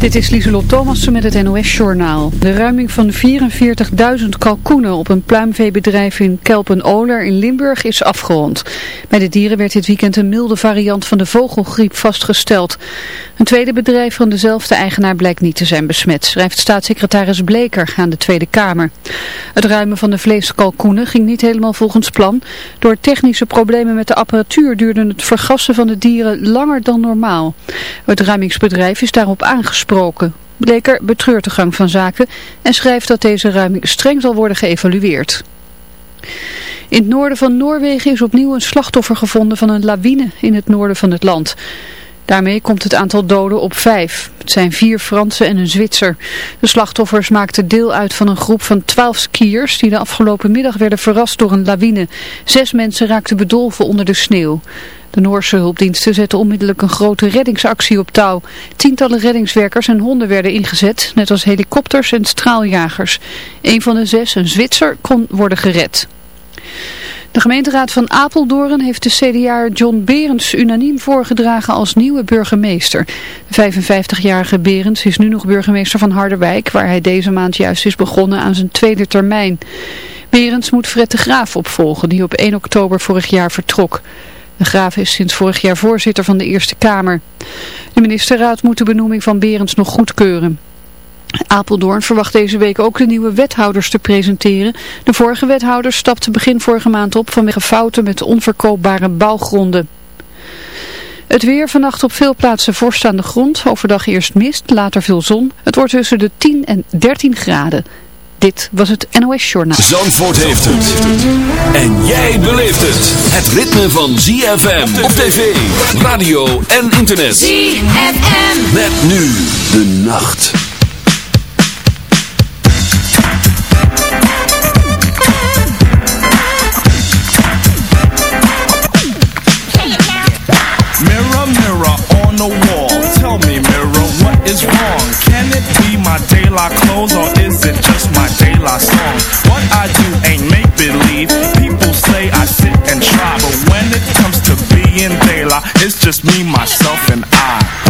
Dit is Lieselot Thomassen met het NOS-journaal. De ruiming van 44.000 kalkoenen op een pluimveebedrijf in Kelpen-Oler in Limburg is afgerond. Bij de dieren werd dit weekend een milde variant van de vogelgriep vastgesteld. Een tweede bedrijf van dezelfde eigenaar blijkt niet te zijn besmet, schrijft staatssecretaris Bleker aan de Tweede Kamer. Het ruimen van de vleeskalkoenen ging niet helemaal volgens plan. Door technische problemen met de apparatuur duurde het vergassen van de dieren langer dan normaal. Het ruimingsbedrijf is daarop aangesproken gesproken. Bleker betreurt de gang van zaken en schrijft dat deze ruiming streng zal worden geëvalueerd. In het noorden van Noorwegen is opnieuw een slachtoffer gevonden van een lawine in het noorden van het land. Daarmee komt het aantal doden op vijf. Het zijn vier Fransen en een Zwitser. De slachtoffers maakten deel uit van een groep van twaalf skiers die de afgelopen middag werden verrast door een lawine. Zes mensen raakten bedolven onder de sneeuw. De Noorse hulpdiensten zetten onmiddellijk een grote reddingsactie op touw. Tientallen reddingswerkers en honden werden ingezet, net als helikopters en straaljagers. Een van de zes, een Zwitser, kon worden gered. De gemeenteraad van Apeldoorn heeft de CDA John Berends unaniem voorgedragen als nieuwe burgemeester. De 55-jarige Berends is nu nog burgemeester van Harderwijk, waar hij deze maand juist is begonnen aan zijn tweede termijn. Berends moet Fred de Graaf opvolgen, die op 1 oktober vorig jaar vertrok. De Graaf is sinds vorig jaar voorzitter van de Eerste Kamer. De ministerraad moet de benoeming van Berends nog goedkeuren. Apeldoorn verwacht deze week ook de nieuwe wethouders te presenteren. De vorige wethouder stapte begin vorige maand op vanwege fouten met onverkoopbare bouwgronden. Het weer vannacht op veel plaatsen vorst aan de grond. Overdag eerst mist, later veel zon. Het wordt tussen de 10 en 13 graden. Dit was het NOS Journaal. Zandvoort heeft het. En jij beleeft het. Het ritme van ZFM op tv, radio en internet. ZFM. Met nu de nacht. Daylight clothes or is it just my daylight song? What I do ain't make believe. People say I sit and try, but when it comes to being daylight, it's just me, myself, and I.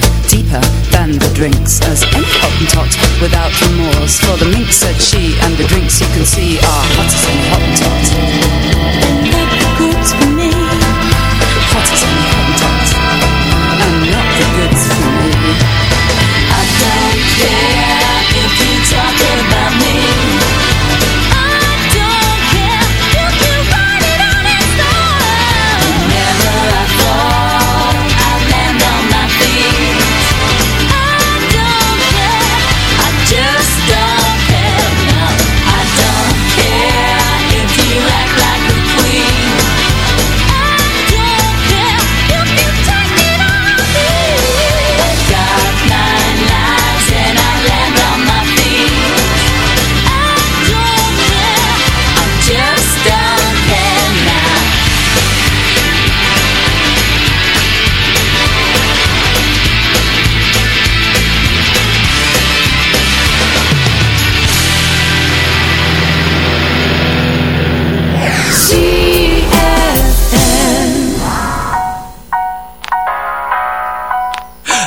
deeper, deeper than the drinks. As any hottentot without remorse For the mink said she and the drinks you can see Are hot as any hottentot. Not good for me. Hot as any hottentot. And not the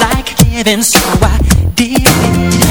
Like heaven, so I did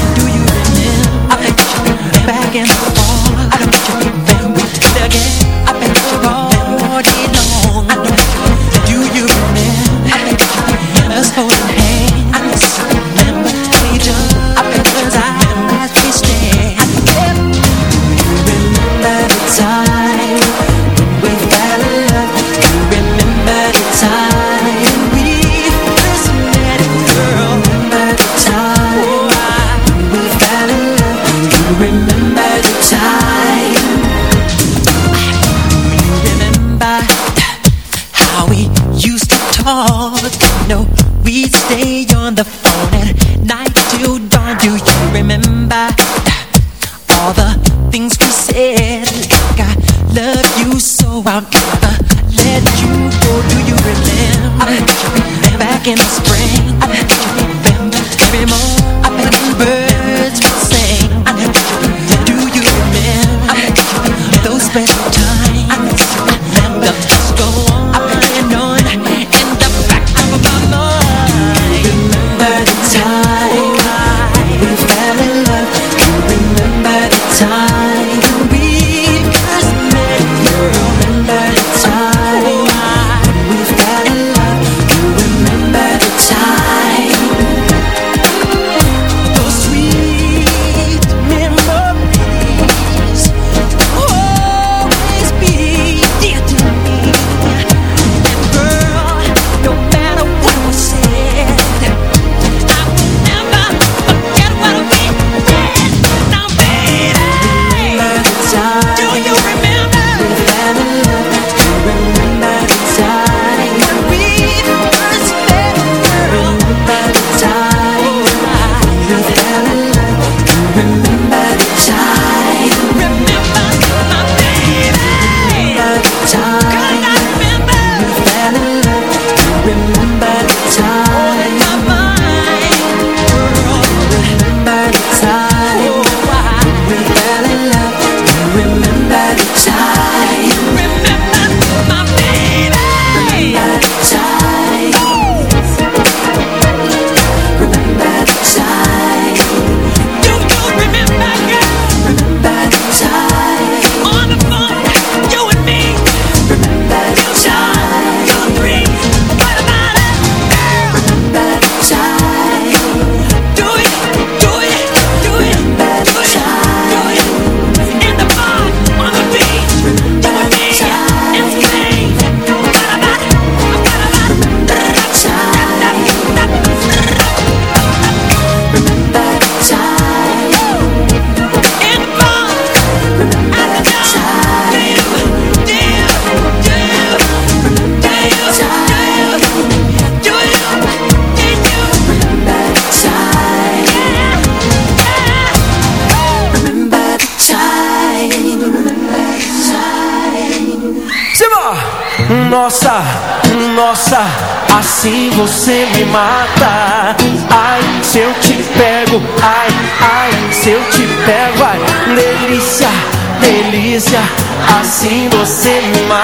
assim você me mata.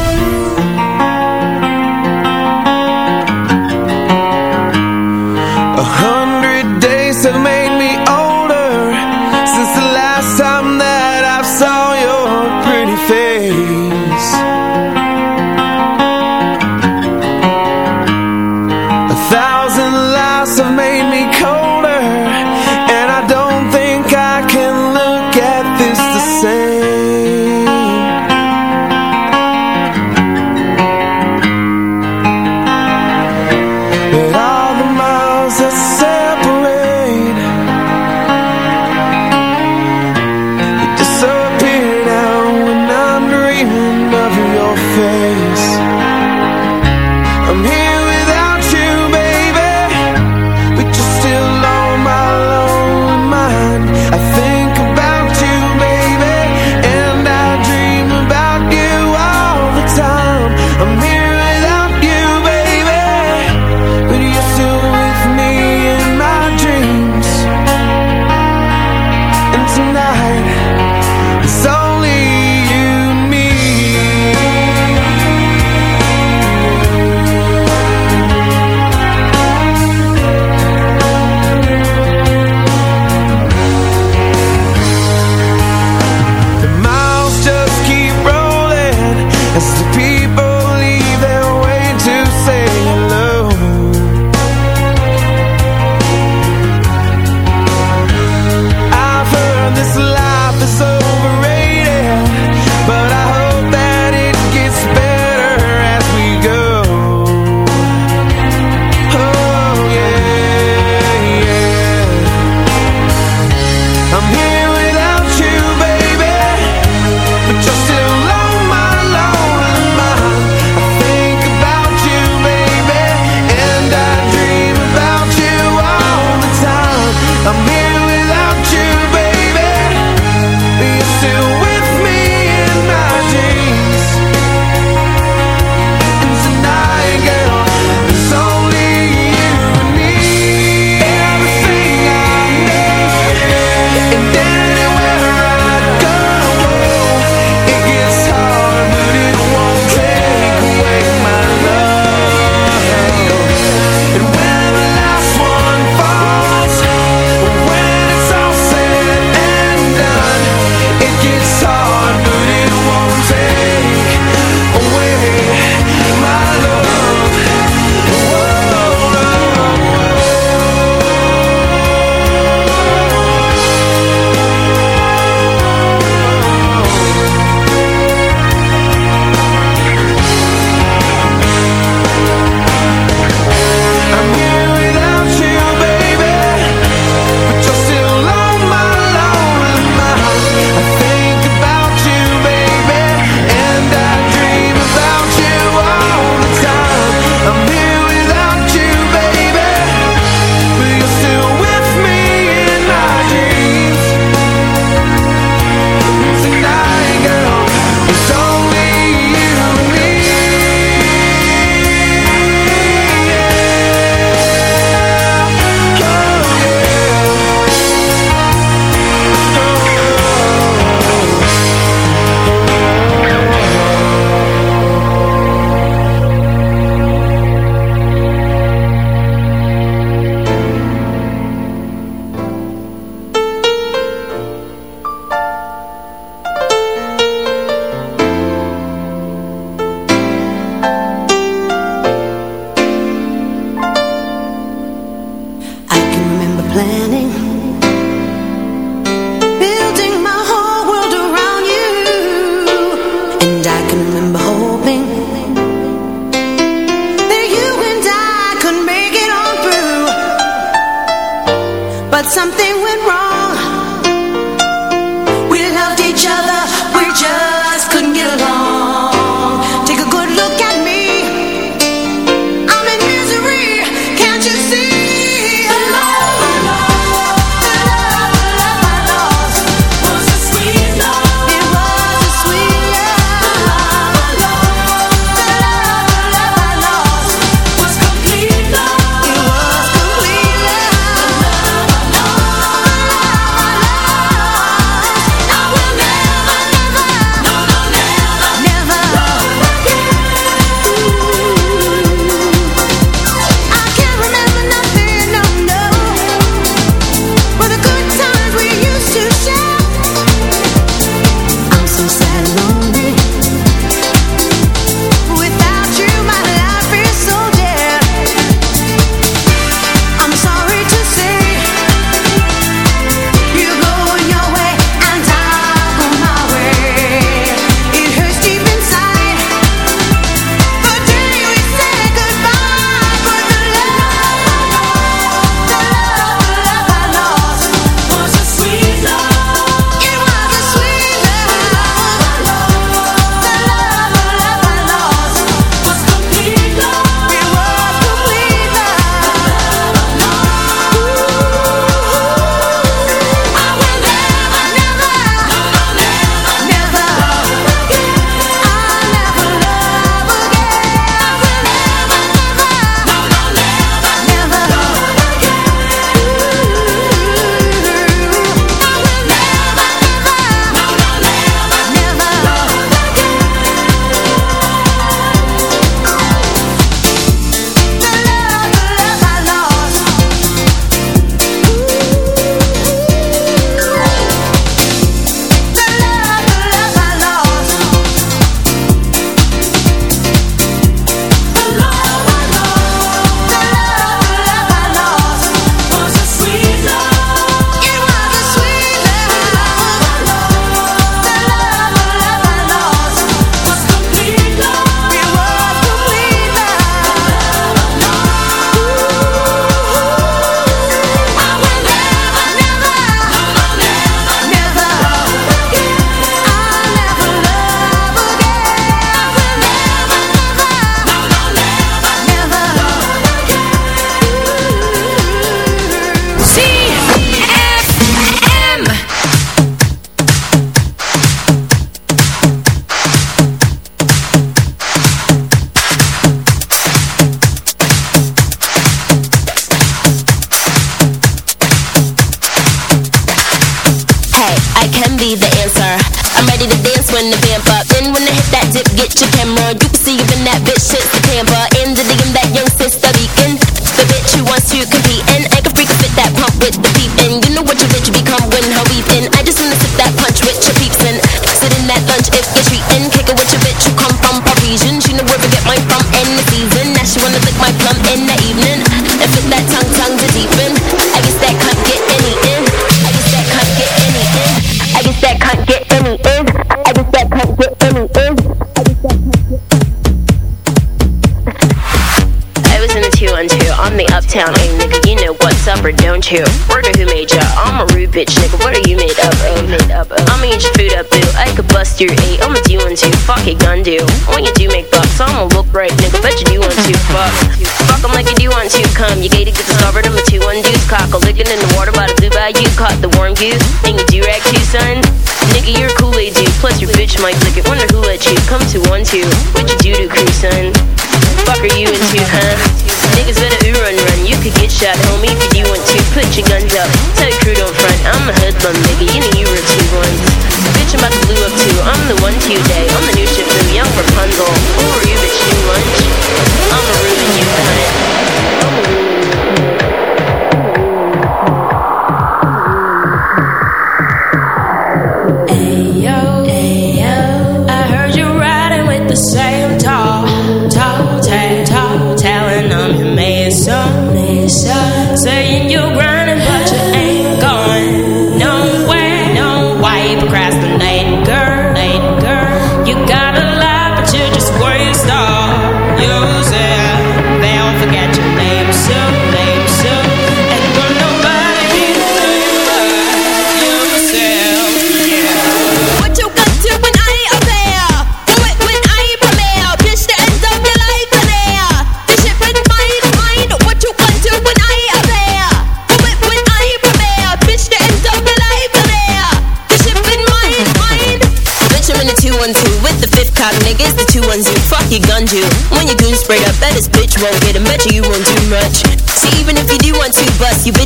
To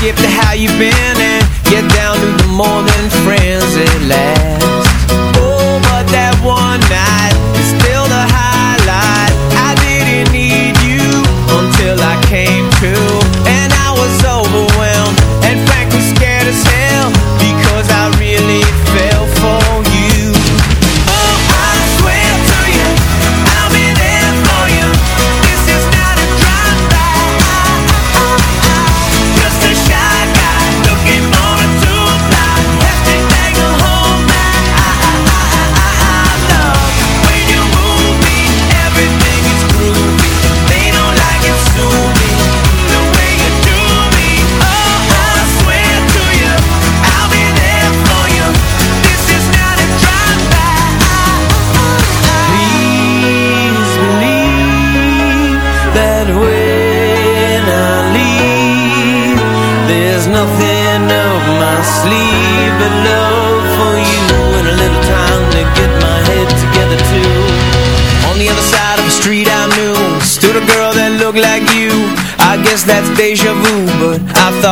ship to how you been.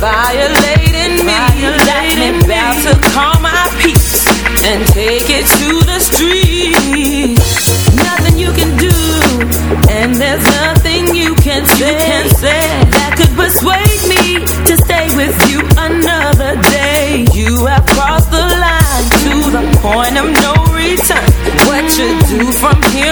violating me. You got me about to call my peace and take it to the streets. Nothing you can do, and there's nothing you can say, you can say that could persuade me to stay with you another day. You have crossed the line to the point of no return. What you do from here?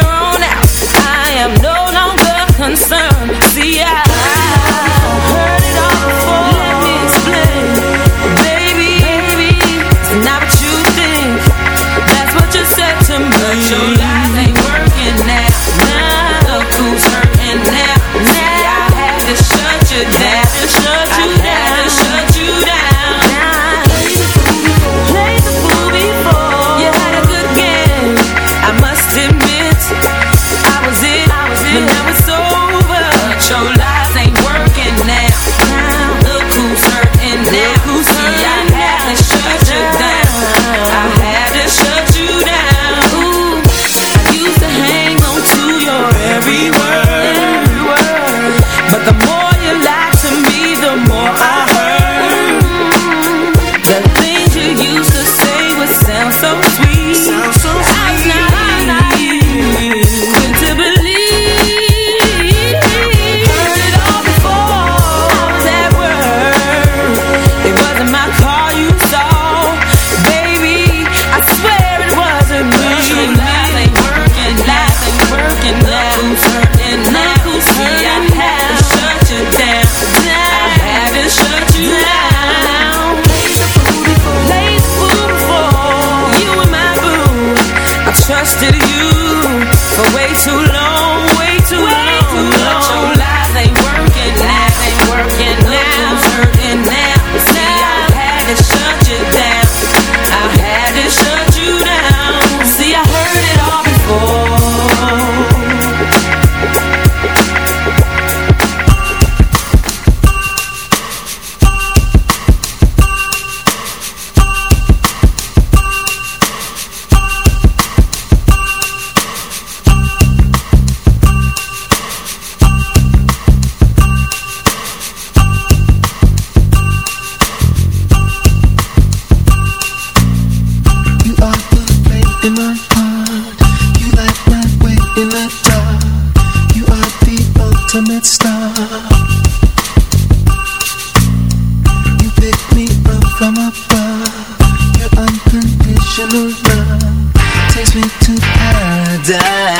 Of love takes me to paradise.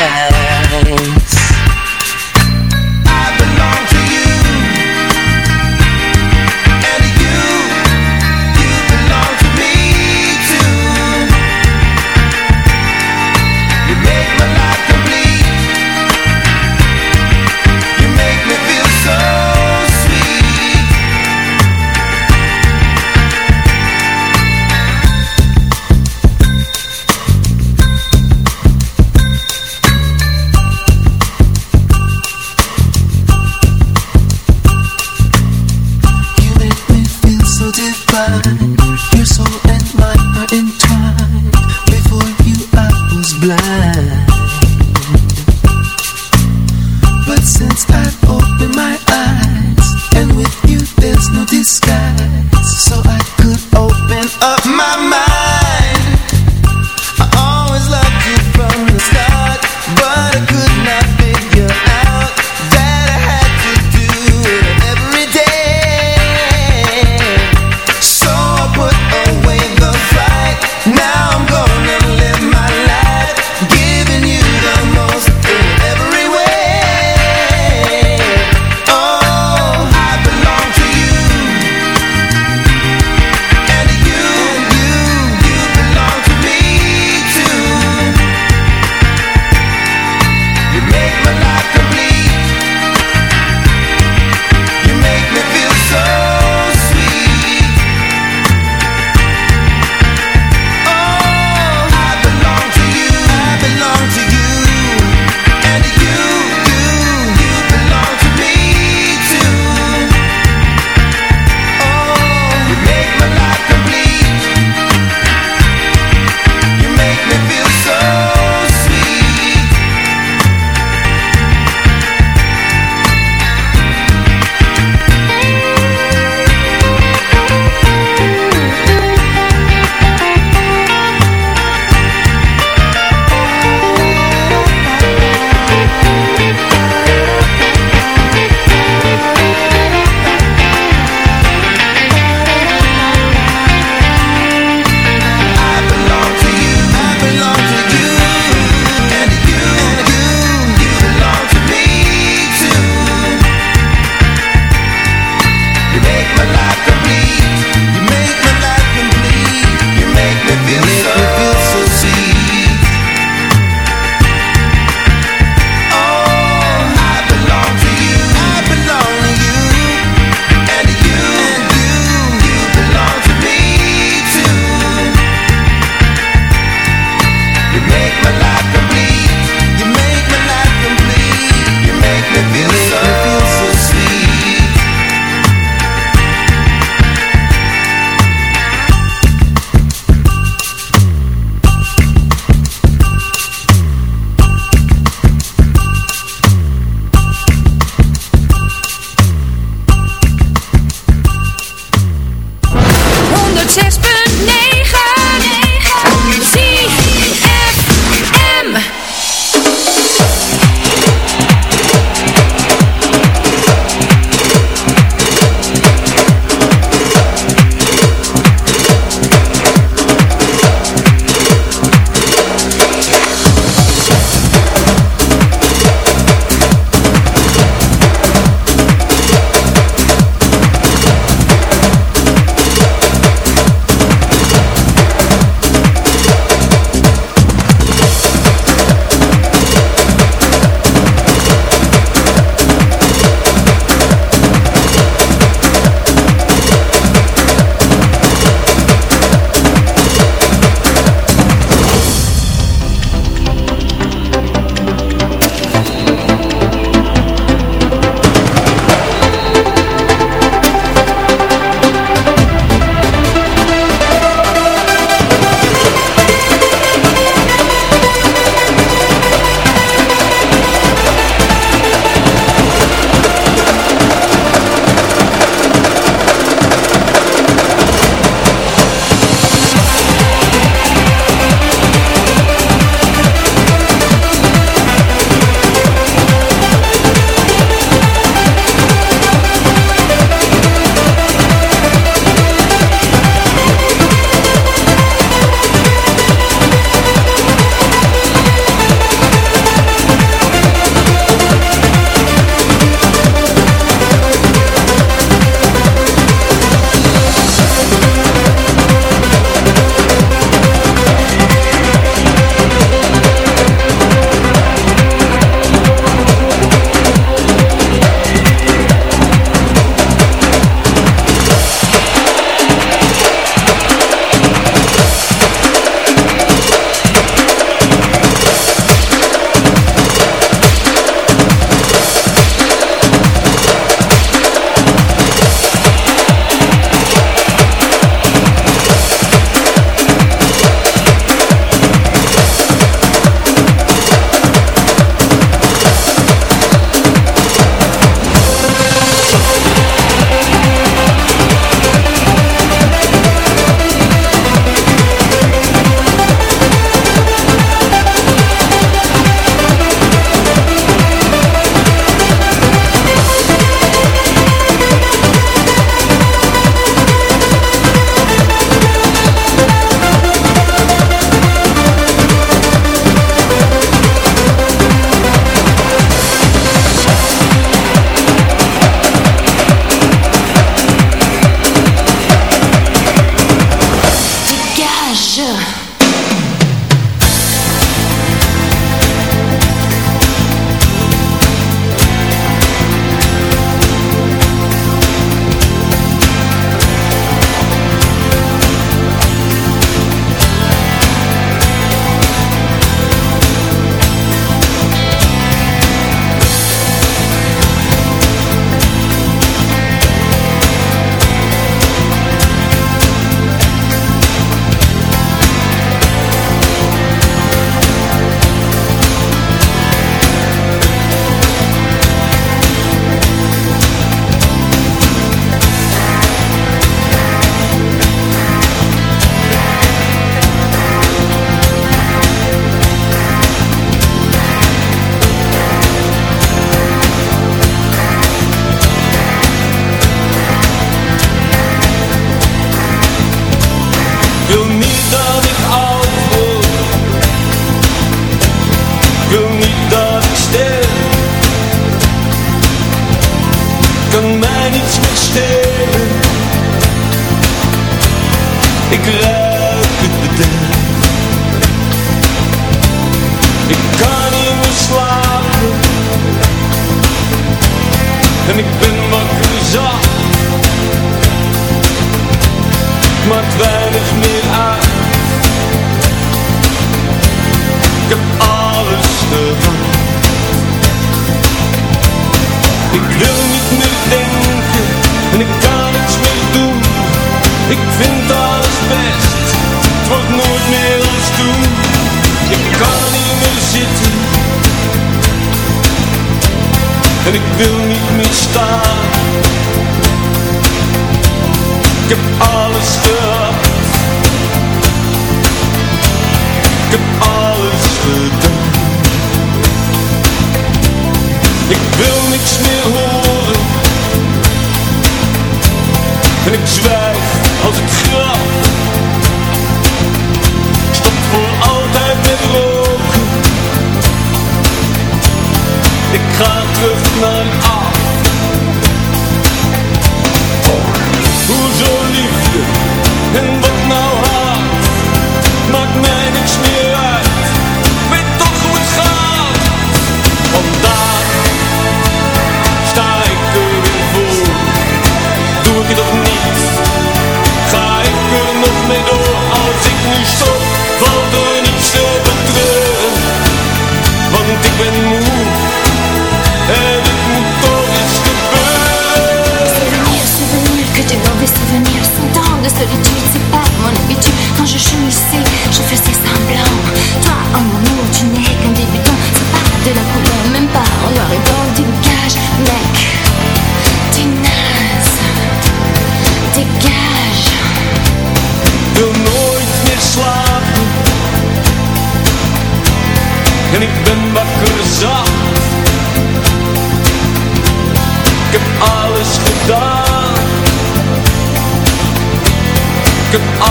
Oh.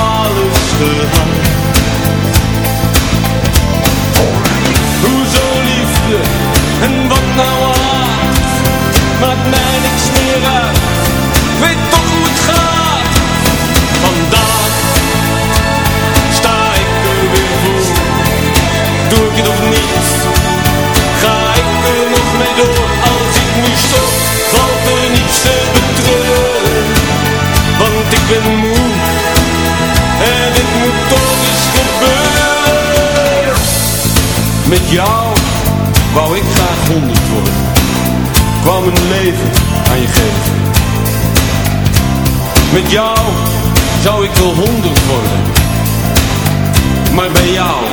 Met jou wou ik graag honderd worden. Kwam een leven aan je geven. Met jou zou ik wel honderd worden. Maar bij jou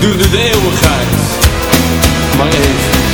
duurde de eeuwigheid maar even.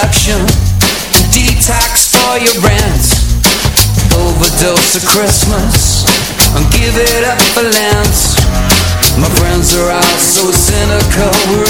deception Detox for your rent Overdose of Christmas. And give it up for Lent My friends are all so cynical.